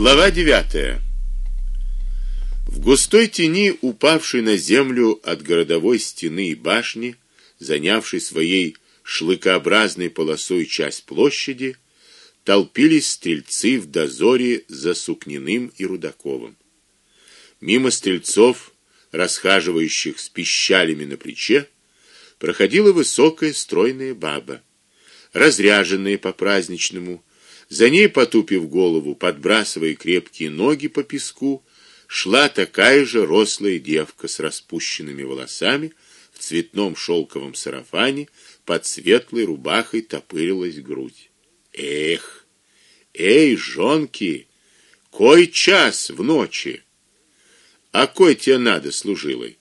Глава 9. В густой тени, упавшей на землю от городовой стены и башни, занявшей своей шлыкообразной полосой часть площади, толпились стрельцы в дозоре за Сукниным и Рудаковым. Мимо стрельцов, расхаживающих с пищалями на плече, проходила высокая стройная баба, разряженная по-праздничному, за ней, потупив голову, подбрасывая крепкие ноги по песку, шла такая же рослая девка с распущенными волосами, в цветном шелковом сарафане, под светлой рубахой топырилась грудь. Эх, эй, жонки, кой час в ночи? А кой тебе надо, служилой?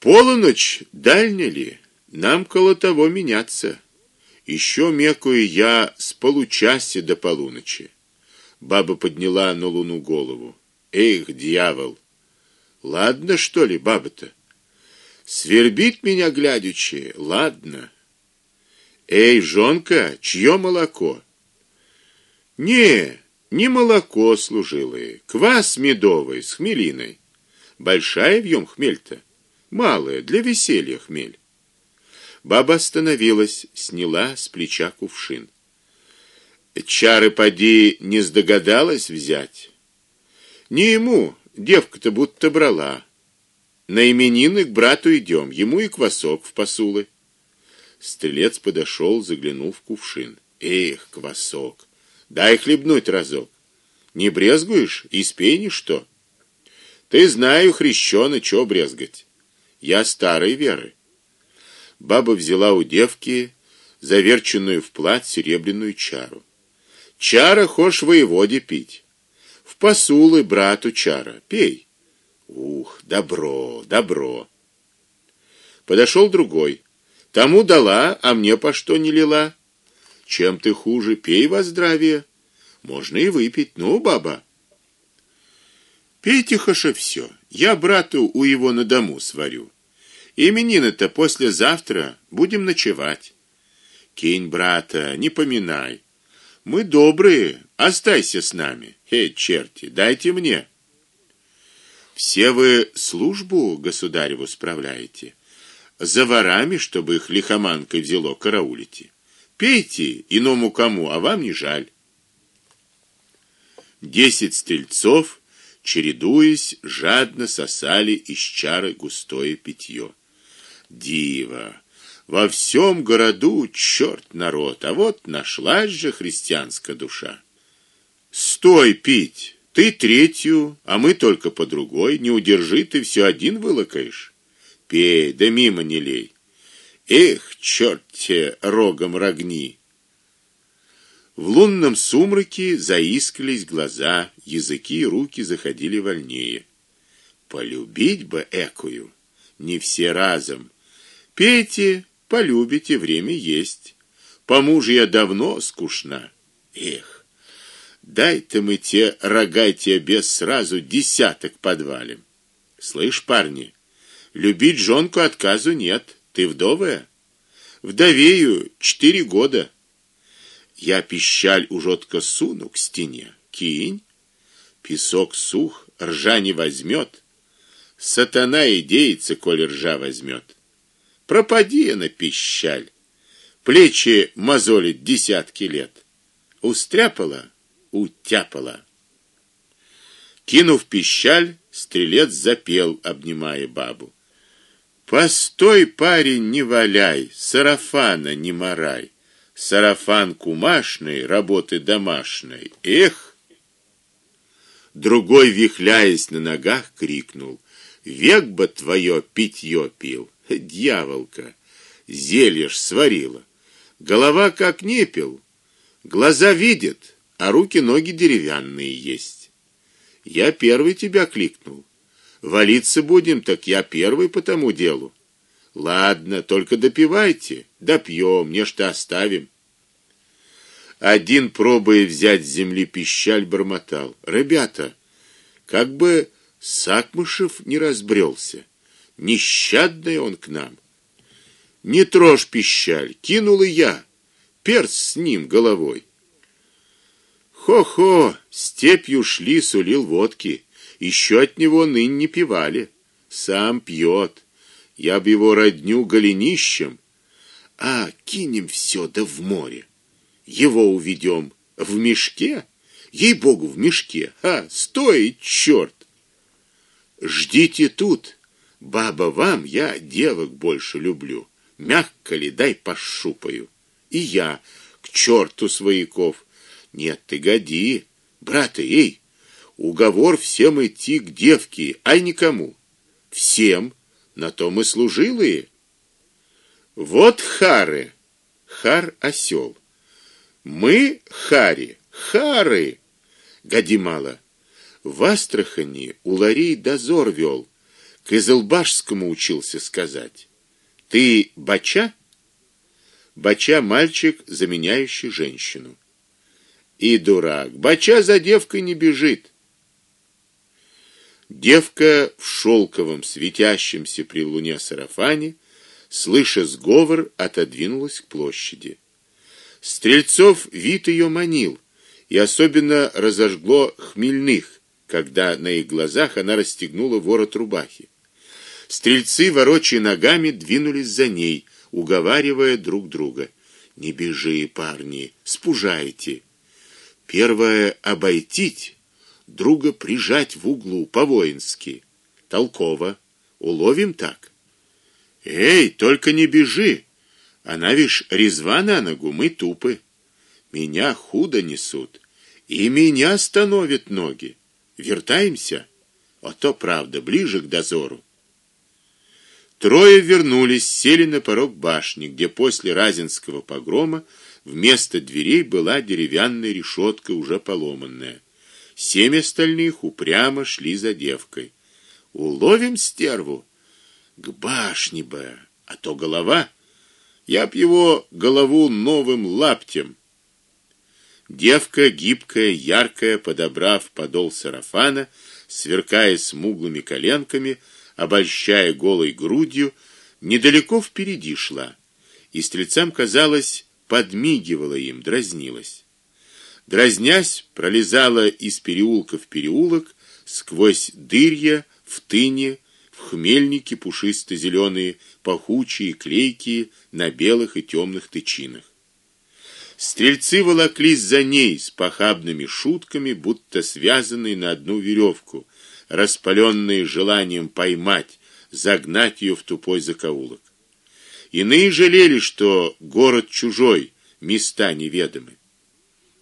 Полночь дальня ли? Нам коло того меняться. Еще мекую я с получаси до полуночи. Баба подняла на луну голову. Эх, дьявол. Ладно, что ли, баба-то? Свербит меня глядячи. Ладно. Эй, жонка, чье молоко? Не, не молоко служилое, квас медовый с хмелиной. Большая вьем хмель-то, малая для веселья хмель. Баба остановилась, сняла с плеча кувшин. Чары поди не сдогадалась взять. Не ему, девка-то будто брала. На именины к брату идем, ему и квасок в посулы. Стрелец подошел, заглянул в кувшин. Эх, квасок. Дай хлебнуть разок. Не брезгуешь? И ни что. Ты знаю, хрещёный, чё брезгать. Я старой веры. Баба взяла у девки заверченную в плат серебряную чару. Чара хошь воеводе пить. В посулы брату чара. Пей. Ух, добро, добро. Подошел другой. Тому дала, а мне по что не лила? Чем ты хуже, пей во здравие. Можно и выпить. Ну, баба. Пейте хоша все. Я брату у его на дому сварю. Именины-то послезавтра будем ночевать. Кинь брата, не поминай. Мы добрые, остайся с нами. Эй, черти, дайте мне. Все вы службу государеву справляете. За ворами, чтобы их лихоманкой взяло, караулите. Пейте иному кому, а вам не жаль. Десять стрельцов, чередуясь, жадно сосали из чары густое питье диво. Во всем городу черт народ, а вот нашлась же христианская душа. Стой пить. Ты третью, а мы только по другой, не удержи ты все один вылакаешь. Пей, да мимо не лей. Эх, черт те рогом рогни. В лунном сумраке заискрились глаза, языки и руки заходили вольнее. Полюбить бы экую, не все разом Пейте, полюбите, время есть. По мужу я давно скучна. Эх. Дай-то мы те рогайте без сразу десяток подвалим. Слышь, парни, любить жонку отказу нет. Ты вдовая? Вдовею четыре года. Я пищаль ужотко суну к стене. Кинь. Песок сух, ржа не возьмет. Сатана и деется, коль ржа возьмет. Пропади на пищаль. Плечи мозолит десятки лет. Устряпала, утяпала. Кинув пищаль, стрелец запел, обнимая бабу. Постой, парень, не валяй, сарафана не морай. Сарафан кумашный, работы домашней. Эх! Другой, вихляясь на ногах, крикнул: "Век бы твое питье пил!" Дьяволка, зелье ж сварила. Голова как непел, глаза видят, а руки-ноги деревянные есть. Я первый тебя кликнул. Валиться будем, так я первый по тому делу. Ладно, только допивайте, допьем, не что оставим. Один пробуя взять с земли пищаль бормотал: "Ребята, как бы Сакмышев не разбрелся. Нещадный он к нам. Не трожь пищаль, кинул и я. Перс с ним головой. Хо-хо, степью шли, сулил водки. Еще от него ныне не пивали. Сам пьет. Я б его родню голенищем. А кинем все да в море. Его уведем в мешке. Ей-богу, в мешке. А, стой, черт! Ждите тут. Баба вам, я девок больше люблю. Мягко ли, дай пошупаю. И я к черту свояков. Нет, ты годи, брат, эй. Уговор всем идти к девке, а никому. Всем, на то мы служилые. Вот хары. Хар осел. Мы хари, хары. Годи мало. В Астрахани у Ларей дозор вел, к Изылбашскому учился сказать. Ты бача? Бача мальчик, заменяющий женщину. И дурак, бача за девкой не бежит. Девка в шелковом светящемся при луне сарафане, слыша сговор, отодвинулась к площади. Стрельцов вид ее манил, и особенно разожгло хмельных, когда на их глазах она расстегнула ворот рубахи. Стрельцы, ворочая ногами, двинулись за ней, уговаривая друг друга: "Не бежи, парни, спужайте. Первое обойтить, друга прижать в углу по-воински. Толково. Уловим так. Эй, только не бежи. Она вишь резва на ногу, мы тупы. Меня худо несут, и меня становят ноги. Вертаемся, а то правда ближе к дозору. Трое вернулись, сели на порог башни, где после Разинского погрома вместо дверей была деревянная решетка, уже поломанная. Семь остальных упрямо шли за девкой. Уловим стерву к башне бы, а то голова. Я б его голову новым лаптем. Девка гибкая, яркая, подобрав подол сарафана, сверкая смуглыми коленками, обольщая голой грудью, недалеко впереди шла. И стрельцам казалось, подмигивала им, дразнилась. Дразнясь, пролезала из переулка в переулок, сквозь дырья, в тыне, в хмельники пушисто зеленые пахучие, клейкие на белых и темных тычинах. Стрельцы волоклись за ней с похабными шутками, будто связанные на одну веревку, распаленные желанием поймать, загнать ее в тупой закоулок. Иные жалели, что город чужой, места неведомы.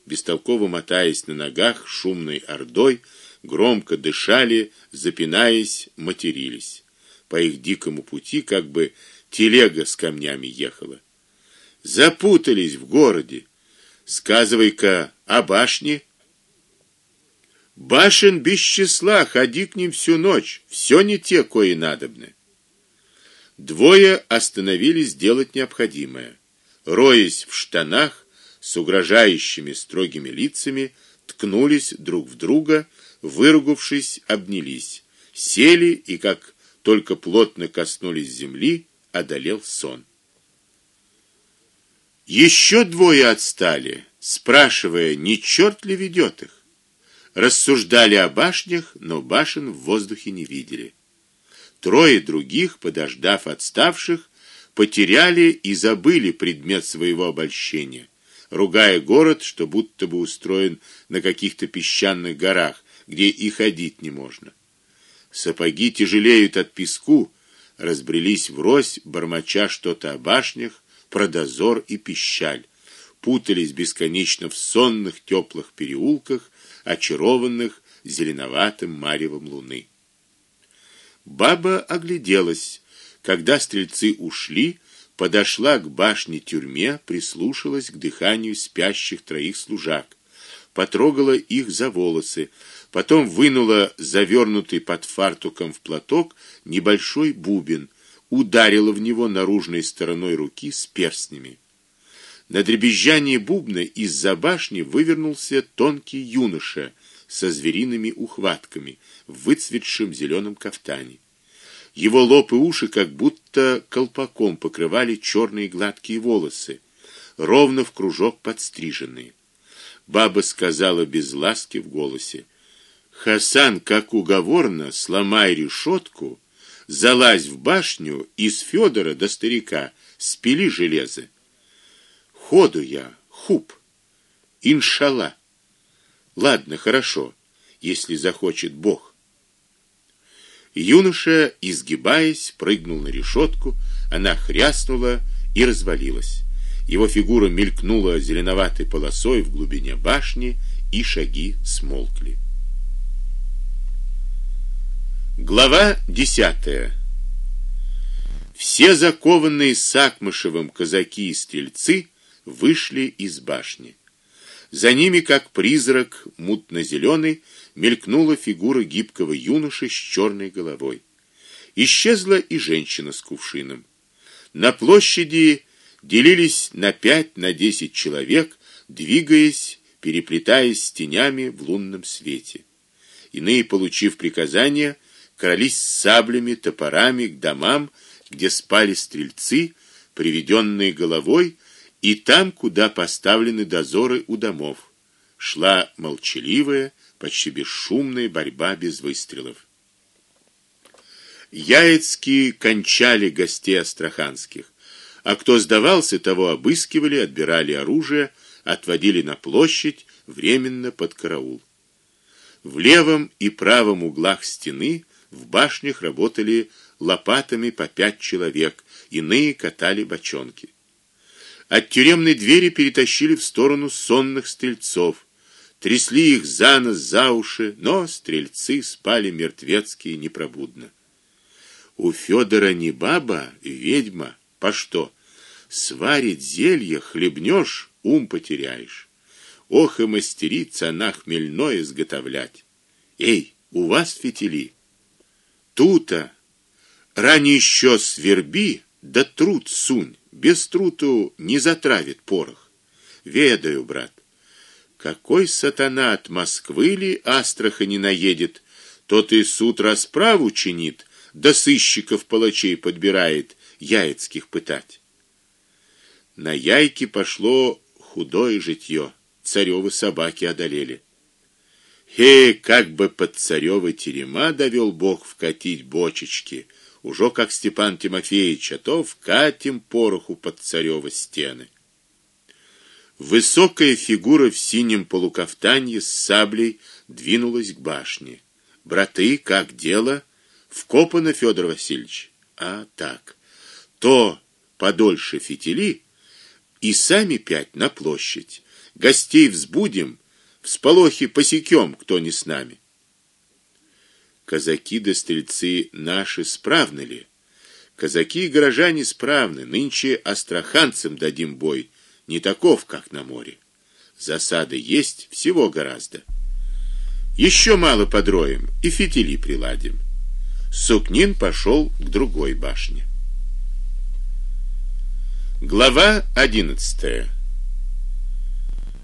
Бестолково мотаясь на ногах шумной ордой, громко дышали, запинаясь, матерились. По их дикому пути как бы телега с камнями ехала. Запутались в городе. Сказывай-ка о башне Башен без числа, ходи к ним всю ночь, все не те, кои надобны. Двое остановились делать необходимое. Роясь в штанах, с угрожающими строгими лицами, ткнулись друг в друга, выругавшись, обнялись, сели и как только плотно коснулись земли, одолел сон. Еще двое отстали, спрашивая, не черт ли ведет их рассуждали о башнях, но башен в воздухе не видели. Трое других, подождав отставших, потеряли и забыли предмет своего обольщения, ругая город, что будто бы устроен на каких-то песчаных горах, где и ходить не можно. Сапоги тяжелеют от песку, разбрелись врозь, бормоча что-то о башнях, про дозор и пищаль, путались бесконечно в сонных теплых переулках, очарованных зеленоватым маревом луны. Баба огляделась, когда стрельцы ушли, подошла к башне-тюрьме, прислушалась к дыханию спящих троих служак, потрогала их за волосы, потом вынула завернутый под фартуком в платок небольшой бубен, ударила в него наружной стороной руки с перстнями. На дребезжание бубна из-за башни вывернулся тонкий юноша со звериными ухватками в выцветшем зеленом кафтане. Его лоб и уши как будто колпаком покрывали черные гладкие волосы, ровно в кружок подстриженные. баба сказала без ласки в голосе. Хасан, как уговорно, сломай решетку, залазь в башню и с Федора до старика спили железо. Ходу я, хуп. Иншалла. Ладно, хорошо, если захочет Бог. Юноша, изгибаясь, прыгнул на решетку, она хряснула и развалилась. Его фигура мелькнула зеленоватой полосой в глубине башни, и шаги смолкли. Глава десятая. Все закованные сакмышевым казаки и стрельцы вышли из башни. За ними, как призрак мутно зеленый мелькнула фигура гибкого юноши с черной головой. Исчезла и женщина с кувшином. На площади делились на пять, на десять человек, двигаясь, переплетаясь с тенями в лунном свете. Иные, получив приказание, крались с саблями, топорами к домам, где спали стрельцы, приведенные головой, и там, куда поставлены дозоры у домов. Шла молчаливая, почти бесшумная борьба без выстрелов. Яицкие кончали гостей астраханских, а кто сдавался, того обыскивали, отбирали оружие, отводили на площадь, временно под караул. В левом и правом углах стены в башнях работали лопатами по пять человек, иные катали бочонки. От тюремной двери перетащили в сторону сонных стрельцов, трясли их за нос, за уши, но стрельцы спали мертвецкие непробудно. У Федора не баба, ведьма, по что? Сварит зелье, хлебнешь, ум потеряешь. Ох и мастерица она хмельное изготовлять. Эй, у вас фитили? Тута. Ранее еще сверби, да труд сунь. Без труту не затравит порох. Ведаю, брат. Какой сатана от Москвы ли Астрахани наедет, тот и суд расправу чинит, да сыщиков палачей подбирает, яицких пытать. На яйки пошло худое житье. Царёвы собаки одолели. Хе, как бы под царёвы терема довел Бог вкатить бочечки уже как Степан Тимофеевич, а то вкатим пороху под царёвы стены. Высокая фигура в синем полукафтанье с саблей двинулась к башне. Браты, как дело? Вкопано, Федор Васильевич. А так. То подольше фитили и сами пять на площадь. Гостей взбудим, всполохи посекем, кто не с нами казаки да стрельцы наши справны ли? Казаки и горожане справны, нынче астраханцам дадим бой, не таков, как на море. Засады есть всего гораздо. Еще мало подроем и фитили приладим. Сукнин пошел к другой башне. Глава одиннадцатая.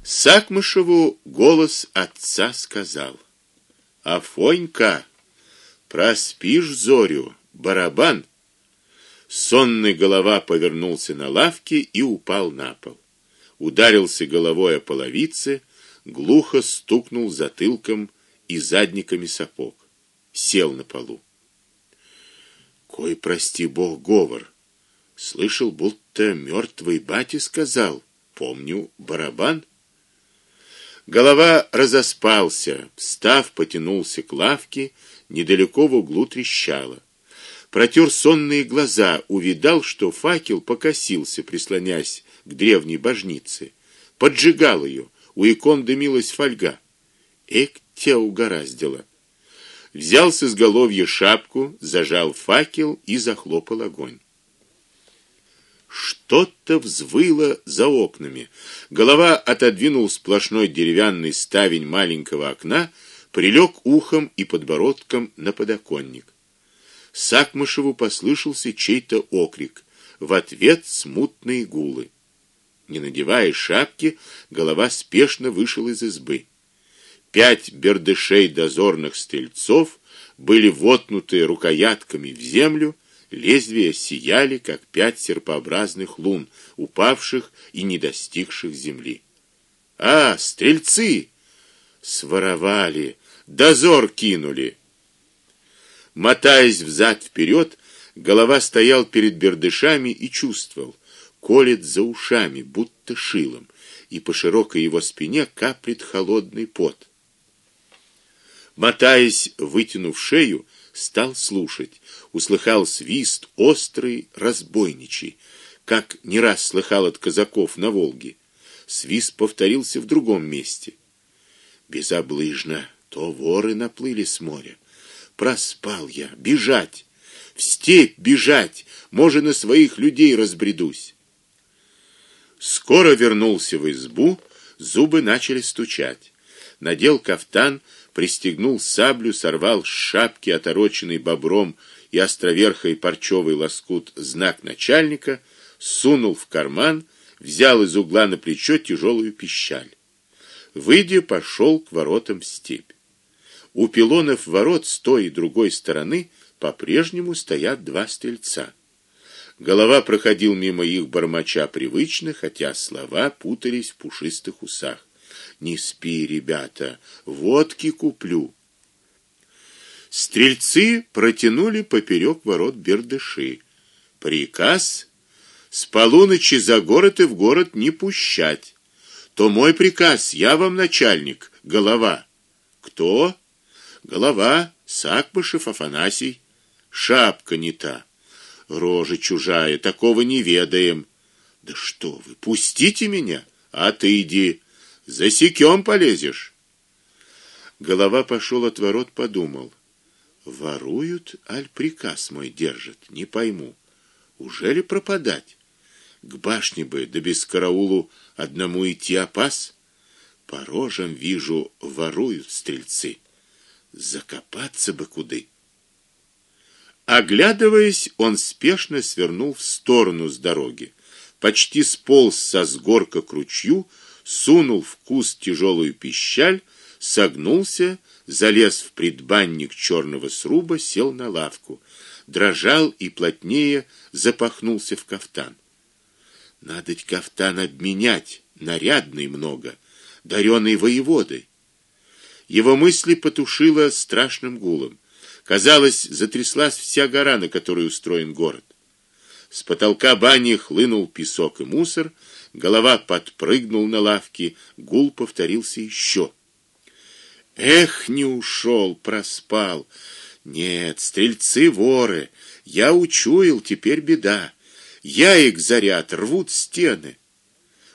Сакмышеву голос отца сказал: "Афонька, Проспишь зорю, барабан. Сонный голова повернулся на лавке и упал на пол. Ударился головой о половице, глухо стукнул затылком и задниками сапог. Сел на полу. Кой, прости Бог, говор. Слышал, будто мертвый батя сказал: "Помню, барабан". Голова разоспался, встав, потянулся к лавке недалеко в углу трещало. Протер сонные глаза, увидал, что факел покосился, прислонясь к древней божнице. Поджигал ее, у икон дымилась фольга. Эк, тебя угораздило. Взял с изголовья шапку, зажал факел и захлопал огонь. Что-то взвыло за окнами. Голова отодвинул сплошной деревянный ставень маленького окна прилег ухом и подбородком на подоконник. Сакмышеву послышался чей-то окрик, в ответ смутные гулы. Не надевая шапки, голова спешно вышел из избы. Пять бердышей дозорных стрельцов были воткнуты рукоятками в землю, лезвия сияли, как пять серпообразных лун, упавших и не достигших земли. А, стрельцы своровали, дозор кинули. Мотаясь взад вперед, голова стоял перед бердышами и чувствовал, колет за ушами, будто шилом, и по широкой его спине каплет холодный пот. Мотаясь, вытянув шею, стал слушать, услыхал свист острый, разбойничий, как не раз слыхал от казаков на Волге. Свист повторился в другом месте. Безоближно, то воры наплыли с моря. Проспал я, бежать, в степь бежать, может на своих людей разбредусь. Скоро вернулся в избу, зубы начали стучать. Надел кафтан, пристегнул саблю, сорвал с шапки отороченный бобром и островерхой парчевый лоскут знак начальника, сунул в карман, взял из угла на плечо тяжелую пищаль. Выйдя, пошел к воротам в степь. У пилонов ворот с той и другой стороны по-прежнему стоят два стрельца. Голова проходил мимо их бормоча привычно, хотя слова путались в пушистых усах. Не спи, ребята, водки куплю. Стрельцы протянули поперек ворот бердыши. Приказ с полуночи за город и в город не пущать. То мой приказ, я вам начальник, голова. Кто? Голова Сакбышев Афанасий. Шапка не та. Рожа чужая, такого не ведаем. Да что вы, пустите меня, а ты иди. Засекём полезешь. Голова пошел от ворот, подумал: воруют, аль приказ мой держат, не пойму. Уже ли пропадать? К башне бы, да без караулу одному идти опас. По рожам вижу, воруют стрельцы. Закопаться бы куды. Оглядываясь, он спешно свернул в сторону с дороги, почти сполз со сгорка к ручью, сунул в куст тяжелую пищаль, согнулся, залез в предбанник черного сруба, сел на лавку, дрожал и плотнее запахнулся в кафтан. Надо ведь кафтан обменять, нарядный много, дарёный воеводой. Его мысли потушило страшным гулом. Казалось, затряслась вся гора, на которой устроен город. С потолка бани хлынул песок и мусор, голова подпрыгнул на лавке, гул повторился еще. Эх, не ушел, проспал. Нет, стрельцы воры. Я учуял, теперь беда. Я их заряд рвут стены.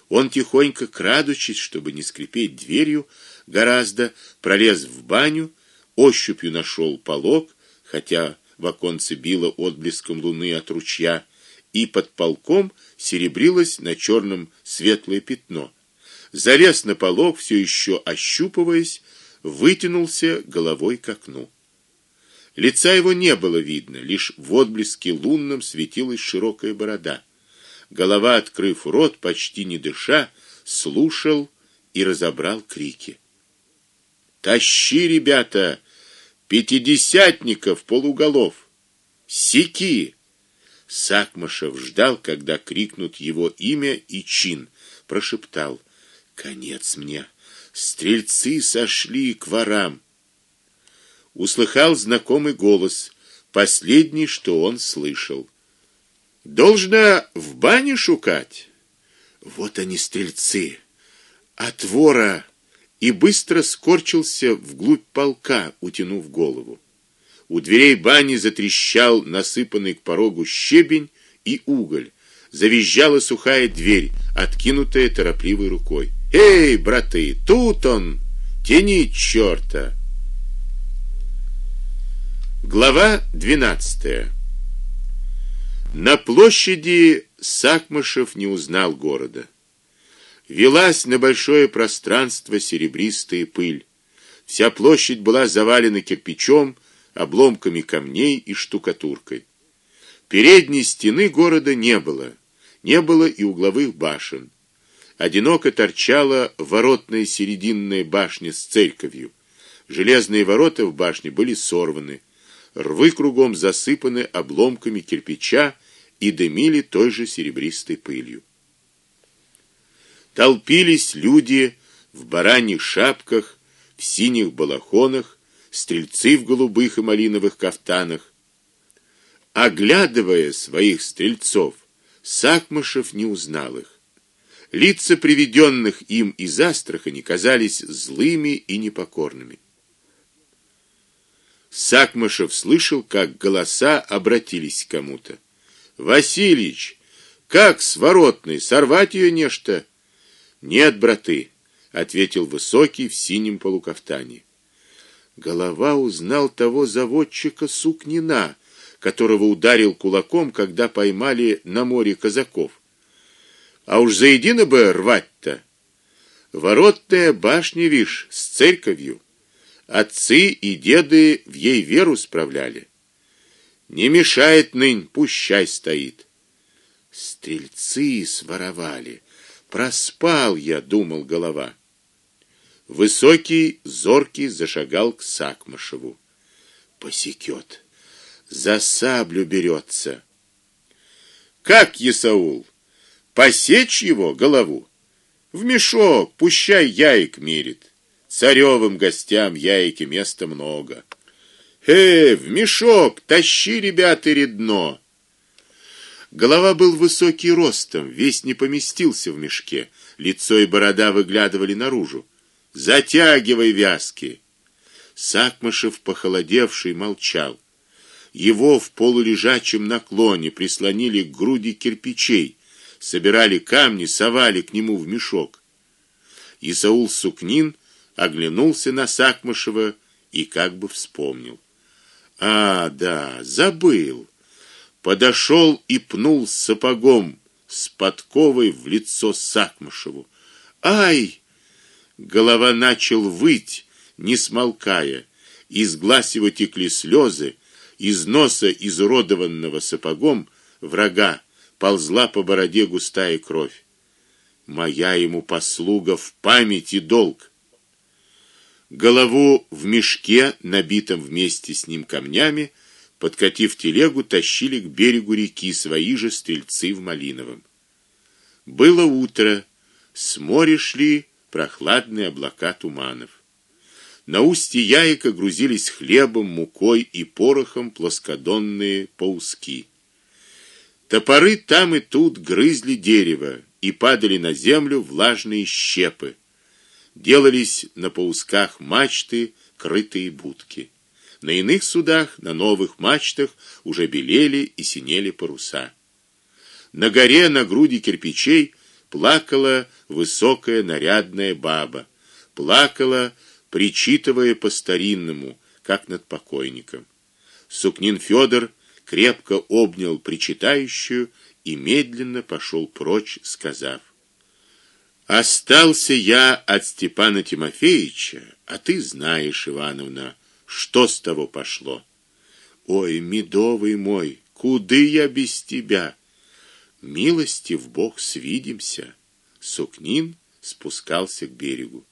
Он тихонько крадучись, чтобы не скрипеть дверью, гораздо пролез в баню, ощупью нашел полог, хотя в оконце било отблеском луны от ручья, и под полком серебрилось на черном светлое пятно. Залез на полог, все еще ощупываясь, вытянулся головой к окну. Лица его не было видно, лишь в отблеске лунном светилась широкая борода. Голова, открыв рот, почти не дыша, слушал и разобрал крики. Тащи, ребята, пятидесятников полуголов. Секи. Сакмашев ждал, когда крикнут его имя и чин, прошептал: "Конец мне. Стрельцы сошли к ворам". Услыхал знакомый голос, последний, что он слышал. Должна в бане шукать. Вот они стрельцы. От вора и быстро скорчился вглубь полка, утянув голову. У дверей бани затрещал насыпанный к порогу щебень и уголь. Завизжала сухая дверь, откинутая торопливой рукой. Эй, браты, тут он. Тяни чёрта. Глава 12. На площади Сакмышев не узнал города. Велась на большое пространство серебристая пыль. Вся площадь была завалена кирпичом, обломками камней и штукатуркой. Передней стены города не было, не было и угловых башен. Одиноко торчала воротная серединная башня с церковью. Железные ворота в башне были сорваны, рвы кругом засыпаны обломками кирпича и дымили той же серебристой пылью толпились люди, в бараньих шапках, в синих балахонах, стрельцы в голубых и малиновых кафтанах. Оглядывая своих стрельцов, Сакмышев не узнал их. Лица приведенных им из Астрахани казались злыми и непокорными. Сакмышев слышал, как голоса обратились к кому-то. Васильич, как своротный, сорвать ее нечто? Нет, браты, ответил высокий в синем полукафтане. Голова узнал того заводчика Сукнина, которого ударил кулаком, когда поймали на море казаков. А уж заедино бы рвать-то. Воротная башня, вишь, с церковью. Отцы и деды в ей веру справляли. Не мешает нынь, пущай стоит. Стрельцы своровали. Проспал я, думал голова. Высокий, зоркий зашагал к Сакмашеву. Посекет. За саблю берется. Как Исаул? Посечь его голову в мешок, пущай яик мерит. Царевым гостям яйки места много. Э, в мешок тащи, ребята, редно. Голова был высокий ростом, весь не поместился в мешке, лицо и борода выглядывали наружу. Затягивай вязки. Сакмышев, похолодевший, молчал. Его в полулежачем наклоне прислонили к груди кирпичей, собирали камни, совали к нему в мешок. Исаул Сукнин оглянулся на Сакмышева и как бы вспомнил. А, да, забыл. Подошел и пнул сапогом с подковой в лицо Сакмышеву. Ай! Голова начал выть, не смолкая. Из глаз его текли слезы, из носа изуродованного сапогом врага ползла по бороде густая кровь. Моя ему послуга в памяти долг. Голову в мешке, набитом вместе с ним камнями, подкатив телегу, тащили к берегу реки свои же стрельцы в Малиновом. Было утро, с моря шли прохладные облака туманов. На устье Яика грузились хлебом, мукой и порохом плоскодонные пауски. Топоры там и тут грызли дерево и падали на землю влажные щепы. Делались на паусках мачты, крытые будки. На иных судах, на новых мачтах уже белели и синели паруса. На горе на груди кирпичей плакала высокая нарядная баба. Плакала, причитывая по-старинному, как над покойником. Сукнин Федор крепко обнял причитающую и медленно пошел прочь, сказав: Остался я от Степана Тимофеевича, а ты знаешь, Ивановна, что с того пошло. Ой, медовый мой, куды я без тебя? Милости в Бог свидимся. Сукнин спускался к берегу.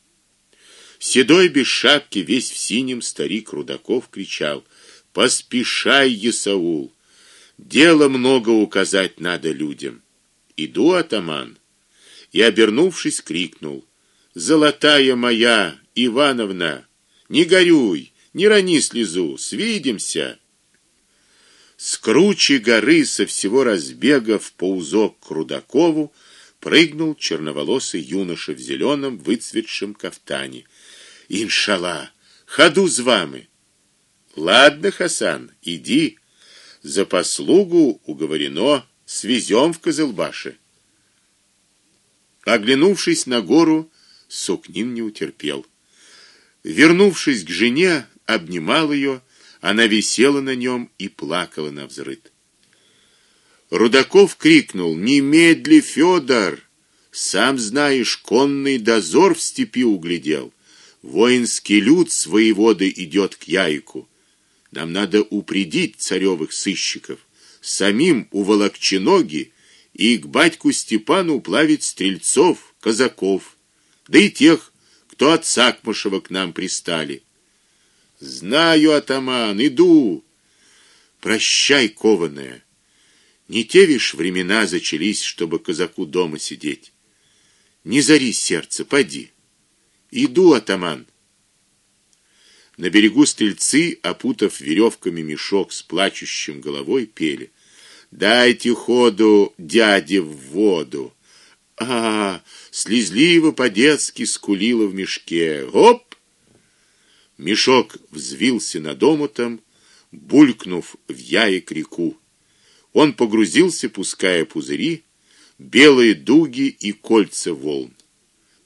Седой без шапки, весь в синем старик Рудаков кричал: Поспешай, Исаул. Дело много указать надо людям. Иду, атаман. И обернувшись, крикнул: "Золотая моя Ивановна, не горюй, не рони слезу, свидимся". С кручи горы со всего разбега в паузок к Рудакову прыгнул черноволосый юноша в зеленом выцветшем кафтане. Иншалла, ходу с вами. Ладно, Хасан, иди. За послугу уговорено, свезем в Кызылбаше. Оглянувшись на гору, Сукнин не утерпел. Вернувшись к жене, обнимал ее, она висела на нем и плакала на взрыд. Рудаков крикнул: "Немедли, Федор! Сам знаешь, конный дозор в степи углядел. Воинский люд с воеводы идет к Яйку. Нам надо упредить царевых сыщиков, самим уволокчи ноги и к батьку Степану плавить стрельцов, казаков, да и тех, кто от Сакмышева к нам пристали. Знаю, атаман, иду. Прощай, кованая. Не те вишь времена зачались, чтобы казаку дома сидеть. Не зари сердце, поди. Иду, атаман. На берегу стрельцы, опутав веревками мешок с плачущим головой, пели: Дайте ходу дяде в воду. А, слезливо по-детски скулила в мешке. Оп! Мешок взвился над омутом, булькнув в яик реку. Он погрузился, пуская пузыри, белые дуги и кольца волн.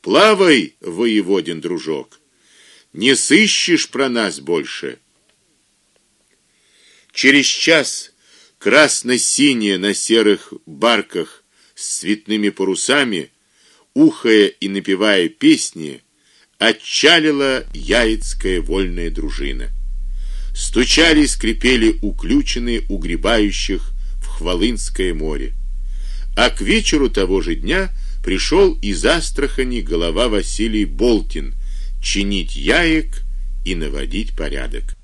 Плавай, воеводин дружок. Не сыщешь про нас больше. Через час красно-синие на серых барках с цветными парусами, ухая и напевая песни, отчалила яицкая вольная дружина. Стучали и скрипели уключены угребающих Хвалынское море. А к вечеру того же дня пришел из Астрахани голова Василий Болтин чинить яек и наводить порядок.